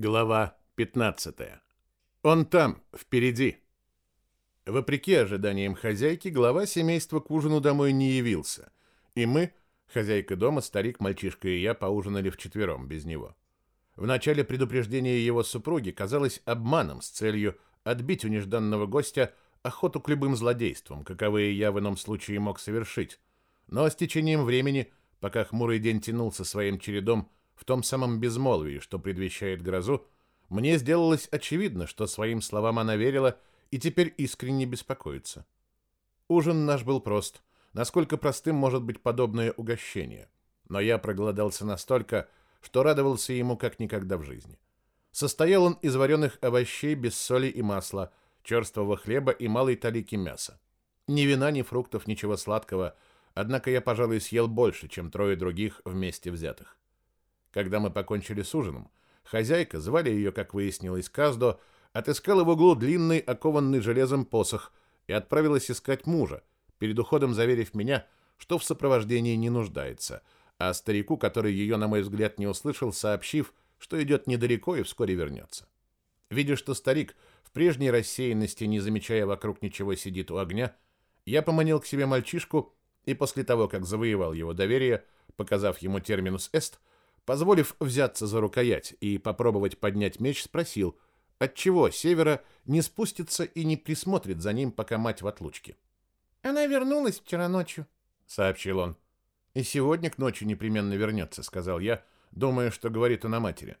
Глава 15. Он там, впереди. Вопреки ожиданиям хозяйки, глава семейства к ужину домой не явился, и мы, хозяйка дома, старик, мальчишка и я, поужинали вчетвером без него. В начале предупреждения его супруги казалось обманом с целью отбить у нежданного гостя охоту к любым злодействам, каковые я в ином случае мог совершить. Но с течением времени, пока хмурый день тянулся своим чередом, в том самом безмолвии, что предвещает грозу, мне сделалось очевидно, что своим словам она верила и теперь искренне беспокоится. Ужин наш был прост. Насколько простым может быть подобное угощение. Но я проголодался настолько, что радовался ему как никогда в жизни. Состоял он из вареных овощей без соли и масла, черствого хлеба и малой талики мяса. Ни вина, ни фруктов, ничего сладкого, однако я, пожалуй, съел больше, чем трое других вместе взятых. Когда мы покончили с ужином, хозяйка, звали ее, как выяснилось, Каздо, отыскала в углу длинный, окованный железом посох и отправилась искать мужа, перед уходом заверив меня, что в сопровождении не нуждается, а старику, который ее, на мой взгляд, не услышал, сообщив, что идет недалеко и вскоре вернется. Видя, что старик в прежней рассеянности, не замечая вокруг ничего, сидит у огня, я поманил к себе мальчишку и после того, как завоевал его доверие, показав ему терминус эст, Позволив взяться за рукоять и попробовать поднять меч, спросил, отчего Севера не спустится и не присмотрит за ним, пока мать в отлучке. «Она вернулась вчера ночью», — сообщил он. «И сегодня к ночи непременно вернется», — сказал я, думая, что говорит он о матери.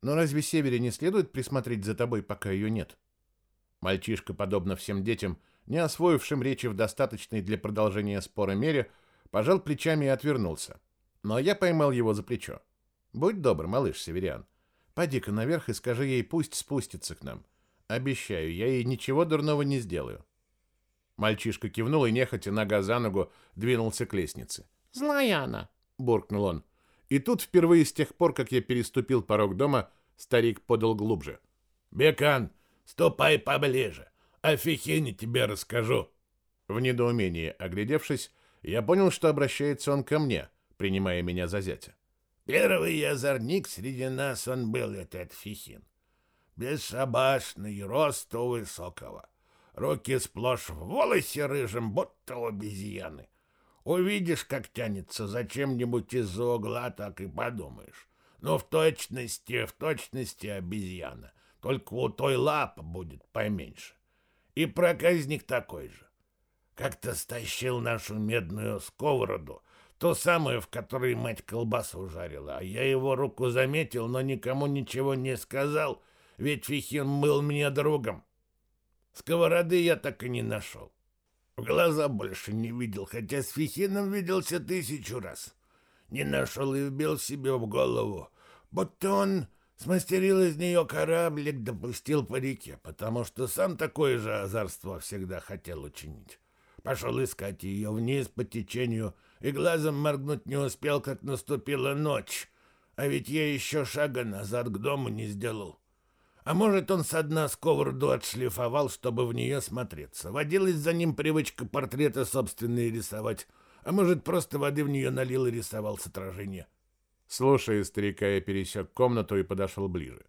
«Но разве Севере не следует присмотреть за тобой, пока ее нет?» Мальчишка, подобно всем детям, не освоившим речи в достаточной для продолжения спора мере, пожал плечами и отвернулся. Но я поймал его за плечо. Будь добр, малыш Северян. Поди-ка наверх и скажи ей, пусть спустится к нам. Обещаю, я ей ничего дурного не сделаю. Мальчишка кивнул и нехотя нога за ногу двинулся к лестнице. «Злая она!» — буркнул он. И тут впервые с тех пор, как я переступил порог дома, старик подал глубже. «Бекан, ступай поближе, о Фихине тебе расскажу». В недоумении оглядевшись, я понял, что обращается он ко мне, принимая меня за зятя. Первый озорник среди нас он был, этот Фихин. Бесшабашный, росту высокого. Руки сплошь в волосе рыжим, будто обезьяны. Увидишь, как тянется за чем-нибудь из-за угла, так и подумаешь. Ну, в точности, в точности обезьяна. Только у той лапа будет поменьше. И проказник такой же. Как-то стащил нашу медную сковороду, Ту самую, в которой мать колбасу жарила. А я его руку заметил, но никому ничего не сказал, ведь Фихин был мне другом. Сковороды я так и не нашел. В глаза больше не видел, хотя с Фихином виделся тысячу раз. Не нашел и вбил себе в голову, будто он смастерил из нее кораблик, допустил по реке, потому что сам такое же озорство всегда хотел учинить. Пошел искать ее вниз по течению, и глазом моргнуть не успел, как наступила ночь. А ведь я еще шага назад к дому не сделал. А может, он со дна сковороду отшлифовал, чтобы в нее смотреться. Водилась за ним привычка портреты собственные рисовать. А может, просто воды в нее налил и рисовал с отражения. Слушая старика, я пересек комнату и подошел ближе.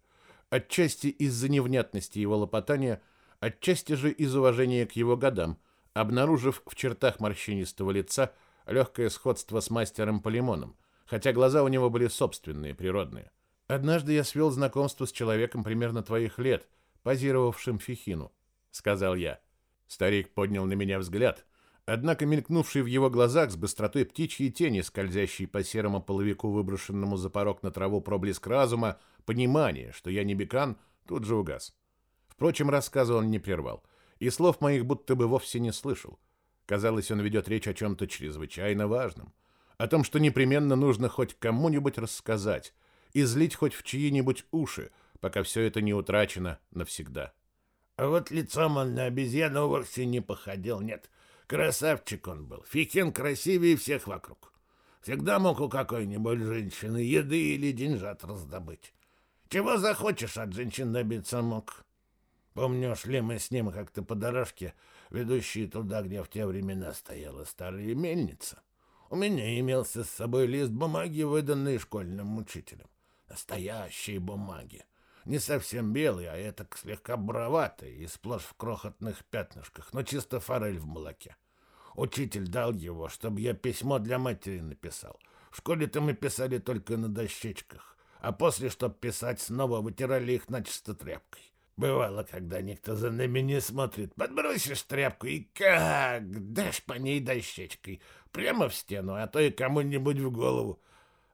Отчасти из-за невнятности его лопотания, отчасти же из уважения к его годам, обнаружив в чертах морщинистого лица – легкое сходство с мастером Полимоном, хотя глаза у него были собственные, природные. «Однажды я свел знакомство с человеком примерно твоих лет, позировавшим Фихину», — сказал я. Старик поднял на меня взгляд, однако мелькнувший в его глазах с быстротой птичьей тени, скользящей по серому половику, выброшенному за порог на траву проблеск разума, понимание, что я не бекан, тут же угас. Впрочем, рассказа он не прервал, и слов моих будто бы вовсе не слышал. Казалось, он ведет речь о чем-то чрезвычайно важном, о том, что непременно нужно хоть кому-нибудь рассказать, излить хоть в чьи-нибудь уши, пока все это не утрачено навсегда. А вот лицом он на обезьяну вовсе не походил, нет. Красавчик он был, Фикин красивее всех вокруг. Всегда мог у какой-нибудь женщины еды или деньжат раздобыть. Чего захочешь от женщин добиться мог. Помню, шли мы с ним как-то по дорожке, ведущей туда, где в те времена стояла старая мельница. У меня имелся с собой лист бумаги, выданный школьным учителем. Настоящие бумаги. Не совсем белый, а это слегка буроватый и сплошь в крохотных пятнышках, но чисто форель в молоке. Учитель дал его, чтобы я письмо для матери написал. В школе-то мы писали только на дощечках, а после, чтобы писать, снова вытирали их начисто тряпкой. Бывало, когда никто за нами не смотрит, подбросишь тряпку и как дашь по ней дощечкой, прямо в стену, а то и кому-нибудь в голову.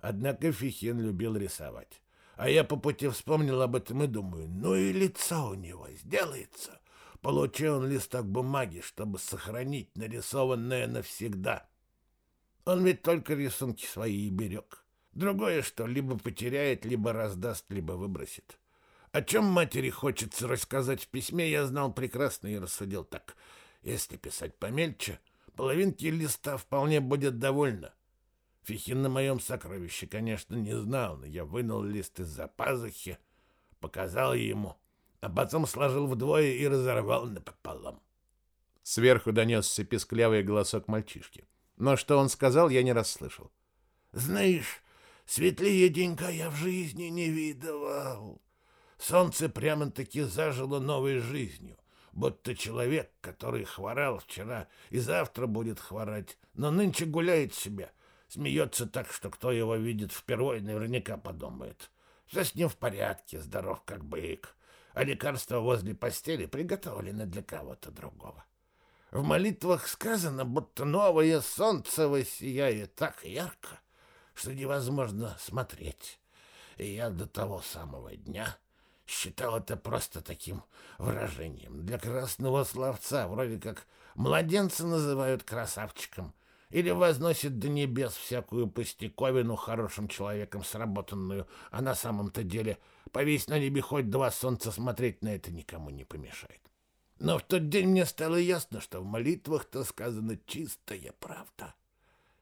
Однако Фихин любил рисовать. А я по пути вспомнил об этом и думаю, ну и лицо у него сделается. Получил он листок бумаги, чтобы сохранить нарисованное навсегда. Он ведь только рисунки свои и берег. Другое, что либо потеряет, либо раздаст, либо выбросит. О чем матери хочется рассказать в письме, я знал прекрасно и рассудил так. Если писать помельче, половинки листа вполне будет довольно. Фихин на моем сокровище, конечно, не знал, но я вынул лист из-за пазухи, показал ему, а потом сложил вдвое и разорвал напополам. Сверху донесся песклявый голосок мальчишки. Но что он сказал, я не расслышал. «Знаешь, светлее денька я в жизни не видывал. Солнце прямо-таки зажило новой жизнью, будто человек, который хворал вчера и завтра будет хворать, но нынче гуляет себе» Смеется так, что кто его видит впервые, наверняка подумает. Все с ним в порядке, здоров как бык. А лекарства возле постели приготовлены для кого-то другого. В молитвах сказано, будто новое солнце воссияет так ярко, что невозможно смотреть. И я до того самого дня считал это просто таким выражением. Для красного словца вроде как младенца называют красавчиком, или возносит до небес всякую пустяковину хорошим человеком сработанную, а на самом-то деле повесь на небе хоть два солнца смотреть на это никому не помешает. Но в тот день мне стало ясно, что в молитвах-то сказано чистая правда.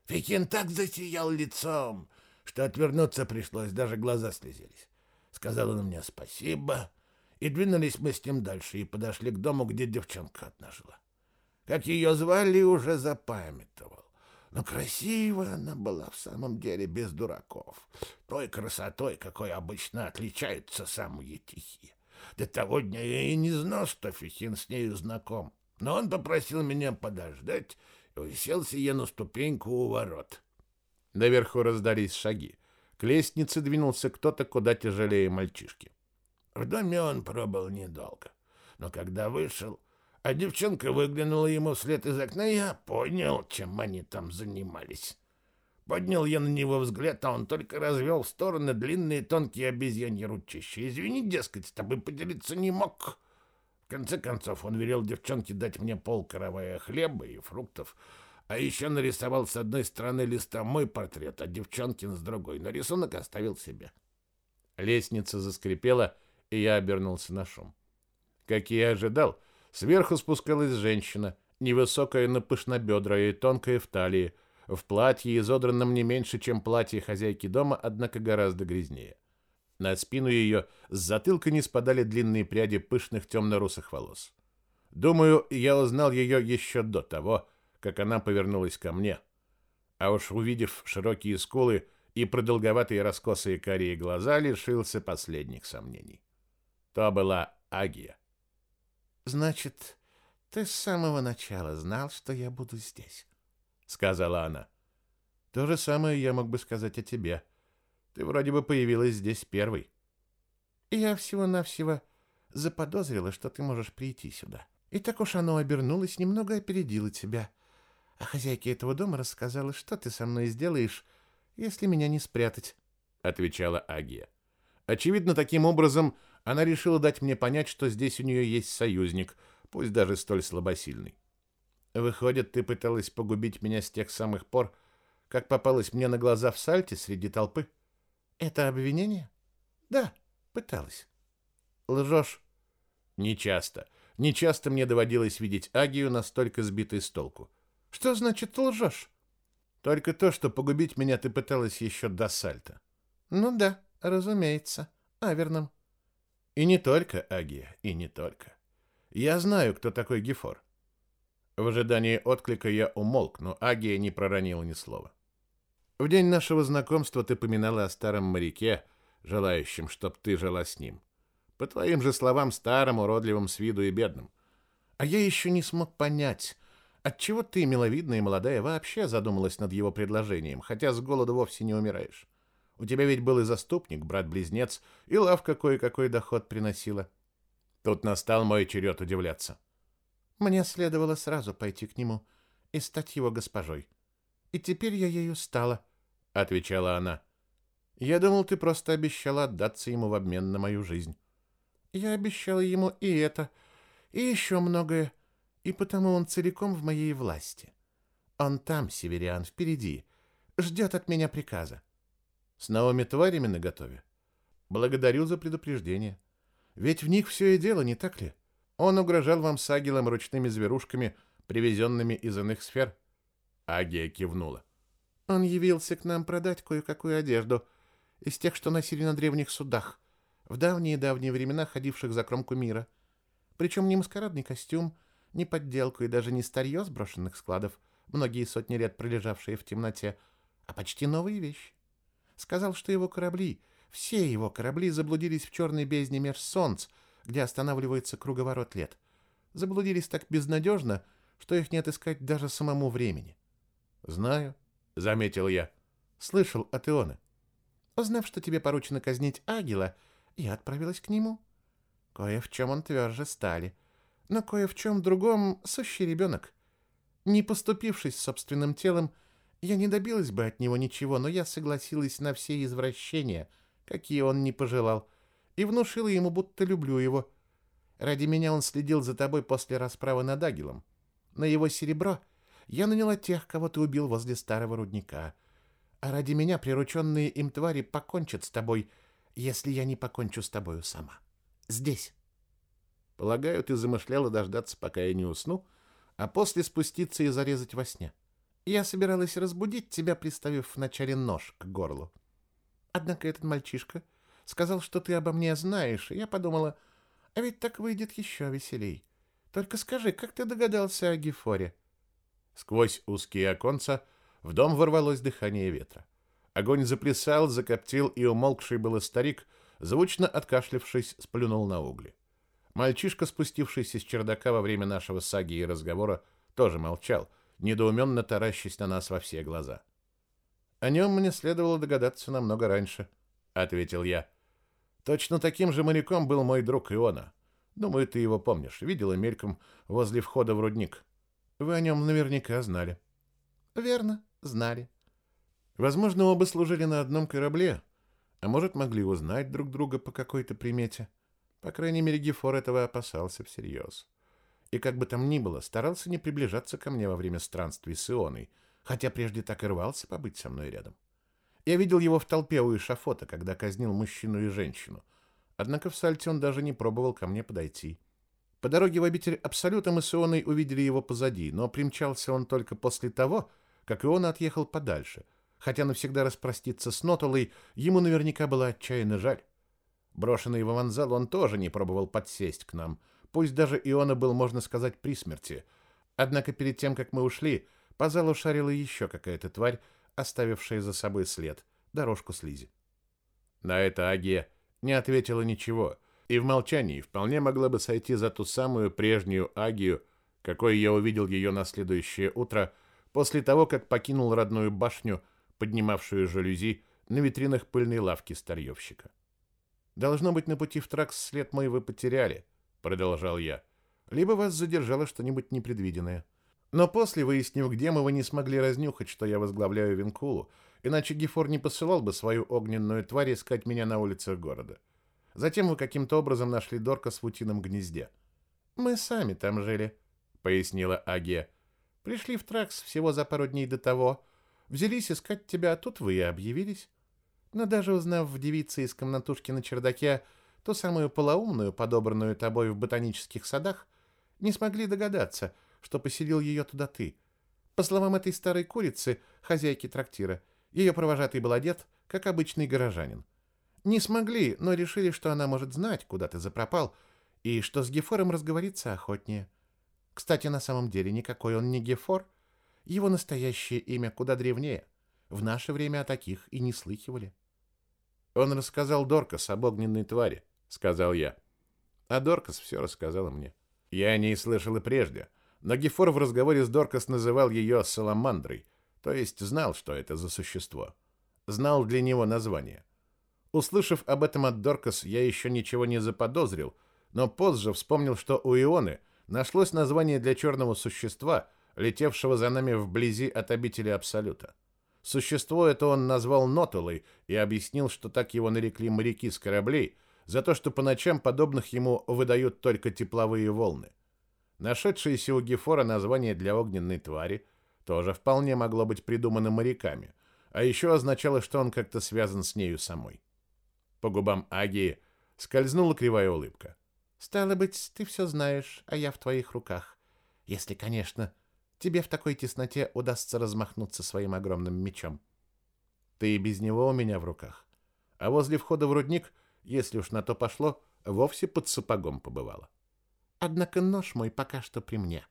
Фикин так засиял лицом, что отвернуться пришлось, даже глаза слезились. Сказал он мне спасибо, и двинулись мы с ним дальше, и подошли к дому, где девчонка одна жила. Как ее звали, уже запамятовал. Но красивая она была в самом деле без дураков. Той красотой, какой обычно отличаются самые тихие. До того дня я и не знал, что Фихин с нею знаком. Но он попросил меня подождать и уселся я на ступеньку у ворот. Наверху раздались шаги. К лестнице двинулся кто-то куда тяжелее мальчишки. В доме он пробыл недолго. Но когда вышел, а девчонка выглянула ему вслед из окна, я понял, чем они там занимались. Поднял я на него взгляд, а он только развел в стороны длинные тонкие обезьяньи ручища. Извини, дескать, с тобой поделиться не мог. В конце концов, он велел девчонке дать мне пол каравая хлеба и фруктов, а еще нарисовал с одной стороны листа мой портрет, а девчонкин с другой. Но рисунок оставил себе. Лестница заскрипела, и я обернулся на шум. Как я и ожидал, — Сверху спускалась женщина, невысокая, но пышнобедрая и тонкая в талии, в платье, изодранном не меньше, чем платье хозяйки дома, однако гораздо грязнее. На спину ее с затылка не спадали длинные пряди пышных темно-русых волос. Думаю, я узнал ее еще до того, как она повернулась ко мне. А уж увидев широкие скулы и продолговатые раскосые карие глаза, лишился последних сомнений. То была Агия. Значит, ты с самого начала знал, что я буду здесь, сказала она. То же самое я мог бы сказать о тебе. Ты вроде бы появилась здесь первой. Я всего-навсего заподозрила, что ты можешь прийти сюда. И так уж оно обернулось, немного опередило тебя. А хозяйке этого дома рассказала, что ты со мной сделаешь, если меня не спрятать, отвечала Агия. Очевидно, таким образом она решила дать мне понять, что здесь у нее есть союзник, пусть даже столь слабосильный. Выходит, ты пыталась погубить меня с тех самых пор, как попалась мне на глаза в сальте среди толпы? Это обвинение? Да, пыталась. Лжешь? Нечасто. Нечасто мне доводилось видеть Агию настолько сбитой с толку. Что значит лжешь? Только то, что погубить меня ты пыталась еще до сальта. Ну да, разумеется. Аверном. И не только Агия, и не только. Я знаю, кто такой Гефор. В ожидании отклика я умолк, но Агия не проронила ни слова. В день нашего знакомства ты поминала о старом моряке, желающем, чтоб ты жила с ним. По твоим же словам, старым, уродливым с виду и бедным. А я еще не смог понять, отчего ты, миловидная и молодая, вообще задумалась над его предложением, хотя с голоду вовсе не умираешь. У тебя ведь был и заступник, брат-близнец, и лавка кое-какой доход приносила. Тут настал мой черед удивляться. Мне следовало сразу пойти к нему и стать его госпожой. И теперь я ею стала, — отвечала она. Я думал, ты просто обещала отдаться ему в обмен на мою жизнь. Я обещала ему и это, и еще многое, и потому он целиком в моей власти. Он там, северян, впереди, ждет от меня приказа. С новыми тварями наготове. Благодарю за предупреждение. Ведь в них все и дело, не так ли? Он угрожал вам с Агилом ручными зверушками, привезенными из иных сфер. Агия кивнула. Он явился к нам продать кое-какую одежду из тех, что носили на древних судах, в давние-давние времена ходивших за кромку мира. Причем не маскарадный костюм, не подделку и даже не старье сброшенных складов, многие сотни лет пролежавшие в темноте, а почти новые вещи сказал, что его корабли, все его корабли заблудились в черной бездне меж солнц, где останавливается круговорот лет. Заблудились так безнадежно, что их не отыскать даже самому времени. «Знаю», — заметил я. «Слышал от Иона». Узнав, что тебе поручено казнить Агила, я отправилась к нему. Кое в чем он тверже стали, но кое в чем другом сущий ребенок. Не поступившись собственным телом, я не добилась бы от него ничего, но я согласилась на все извращения, какие он не пожелал, и внушила ему, будто люблю его. Ради меня он следил за тобой после расправы над Агилом. На его серебро я наняла тех, кого ты убил возле старого рудника. А ради меня прирученные им твари покончат с тобой, если я не покончу с тобою сама. Здесь. Полагаю, ты замышляла дождаться, пока я не усну, а после спуститься и зарезать во сне. Я собиралась разбудить тебя, приставив вначале нож к горлу. Однако этот мальчишка сказал, что ты обо мне знаешь, и я подумала, а ведь так выйдет еще веселей. Только скажи, как ты догадался о Гефоре? Сквозь узкие оконца в дом ворвалось дыхание ветра. Огонь заплясал, закоптил, и умолкший было старик, звучно откашлившись, сплюнул на угли. Мальчишка, спустившийся с чердака во время нашего саги и разговора, тоже молчал — недоуменно таращась на нас во все глаза. «О нем мне следовало догадаться намного раньше», — ответил я. «Точно таким же моряком был мой друг Иона. Думаю, ты его помнишь. Видела мельком возле входа в рудник. Вы о нем наверняка знали». «Верно, знали». «Возможно, оба служили на одном корабле, а может, могли узнать друг друга по какой-то примете. По крайней мере, Гефор этого опасался всерьез и как бы там ни было, старался не приближаться ко мне во время странствий с Ионой, хотя прежде так и рвался побыть со мной рядом. Я видел его в толпе у эшафота, когда казнил мужчину и женщину. Однако в Сальте он даже не пробовал ко мне подойти. По дороге в обитель Абсолюта мы с Ионой увидели его позади, но примчался он только после того, как Иона отъехал подальше, хотя навсегда распроститься с Нотолой ему наверняка было отчаянно жаль. Брошенный в Аванзал он тоже не пробовал подсесть к нам — Пусть даже Иона был, можно сказать, при смерти. Однако перед тем, как мы ушли, по залу шарила еще какая-то тварь, оставившая за собой след, дорожку слизи. На это Агия не ответила ничего, и в молчании вполне могла бы сойти за ту самую прежнюю Агию, какой я увидел ее на следующее утро, после того, как покинул родную башню, поднимавшую жалюзи на витринах пыльной лавки старьевщика. Должно быть, на пути в Тракс след мой вы потеряли, продолжал я. Либо вас задержало что-нибудь непредвиденное. Но после, выяснив, где мы, вы не смогли разнюхать, что я возглавляю Винкулу, иначе Гефор не посылал бы свою огненную тварь искать меня на улицах города. Затем вы каким-то образом нашли Дорка в утином гнезде. Мы сами там жили, пояснила Агия. Пришли в Тракс всего за пару дней до того. Взялись искать тебя, а тут вы и объявились. Но даже узнав в девице из комнатушки на чердаке, ту самую полоумную, подобранную тобой в ботанических садах, не смогли догадаться, что поселил ее туда ты. По словам этой старой курицы, хозяйки трактира, ее провожатый был одет, как обычный горожанин. Не смогли, но решили, что она может знать, куда ты запропал, и что с Гефором разговориться охотнее. Кстати, на самом деле никакой он не Гефор. Его настоящее имя куда древнее. В наше время о таких и не слыхивали. Он рассказал Доркас об огненной твари, сказал я. А Доркас все рассказала мне. Я о ней слышал и прежде, но Гефор в разговоре с Доркас называл ее Саламандрой, то есть знал, что это за существо. Знал для него название. Услышав об этом от Доркас, я еще ничего не заподозрил, но позже вспомнил, что у Ионы нашлось название для черного существа, летевшего за нами вблизи от обители Абсолюта. Существо это он назвал Нотулой и объяснил, что так его нарекли моряки с кораблей за то, что по ночам подобных ему выдают только тепловые волны. Нашедшееся у Гефора название для огненной твари тоже вполне могло быть придумано моряками, а еще означало, что он как-то связан с нею самой. По губам Агии скользнула кривая улыбка. «Стало быть, ты все знаешь, а я в твоих руках. Если, конечно, тебе в такой тесноте удастся размахнуться своим огромным мечом. Ты и без него у меня в руках. А возле входа в рудник, если уж на то пошло, вовсе под сапогом побывала. Однако нож мой пока что при мне.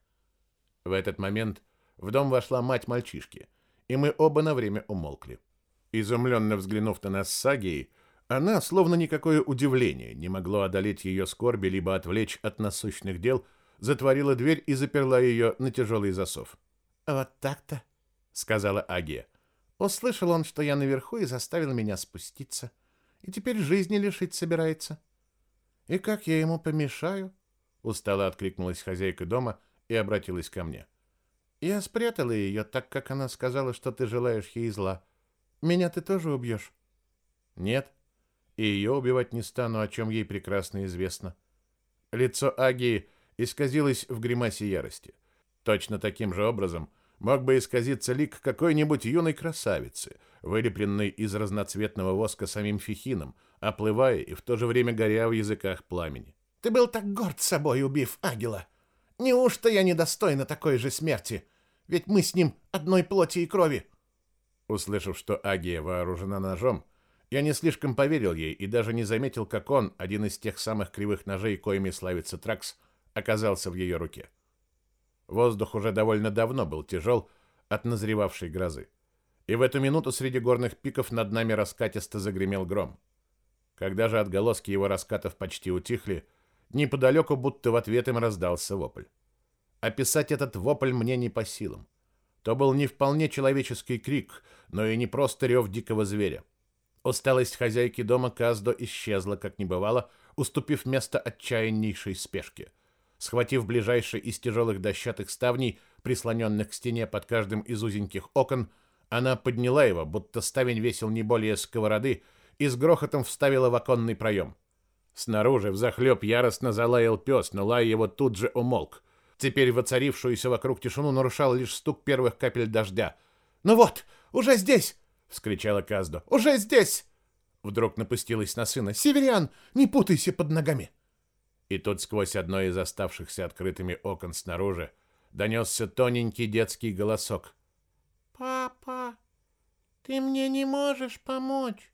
В этот момент в дом вошла мать мальчишки, и мы оба на время умолкли. Изумленно взглянув на нас с Сагией, она, словно никакое удивление, не могло одолеть ее скорби либо отвлечь от насущных дел — затворила дверь и заперла ее на тяжелый засов. «Вот так-то», — сказала Агия. «Услышал он, что я наверху, и заставил меня спуститься. И теперь жизни лишить собирается». «И как я ему помешаю?» — устало откликнулась хозяйка дома и обратилась ко мне. «Я спрятала ее, так как она сказала, что ты желаешь ей зла. Меня ты тоже убьешь?» «Нет, и ее убивать не стану, о чем ей прекрасно известно». Лицо Агии исказилось в гримасе ярости. Точно таким же образом мог бы исказиться лик какой-нибудь юной красавицы, вылепленной из разноцветного воска самим Фихином, оплывая и в то же время горя в языках пламени. «Ты был так горд собой, убив Агила! Неужто я недостойна такой же смерти? Ведь мы с ним одной плоти и крови!» Услышав, что Агия вооружена ножом, я не слишком поверил ей и даже не заметил, как он, один из тех самых кривых ножей, коими славится Тракс, оказался в ее руке. Воздух уже довольно давно был тяжел от назревавшей грозы. И в эту минуту среди горных пиков над нами раскатисто загремел гром. Когда же отголоски его раскатов почти утихли, неподалеку будто в ответ им раздался вопль. Описать этот вопль мне не по силам. То был не вполне человеческий крик, но и не просто рев дикого зверя. Усталость хозяйки дома Каздо исчезла, как не бывало, уступив место отчаяннейшей спешке — Схватив ближайший из тяжелых дощатых ставней, прислоненных к стене под каждым из узеньких окон, она подняла его, будто ставень весил не более сковороды, и с грохотом вставила в оконный проем. Снаружи взахлеб яростно залаял пес, но лай его тут же умолк. Теперь воцарившуюся вокруг тишину нарушал лишь стук первых капель дождя. «Ну вот, уже здесь!» — вскричала Каздо. «Уже здесь!» Вдруг напустилась на сына. «Северян, не путайся под ногами!» И тут сквозь одно из оставшихся открытыми окон снаружи донесся тоненький детский голосок. «Папа, ты мне не можешь помочь?»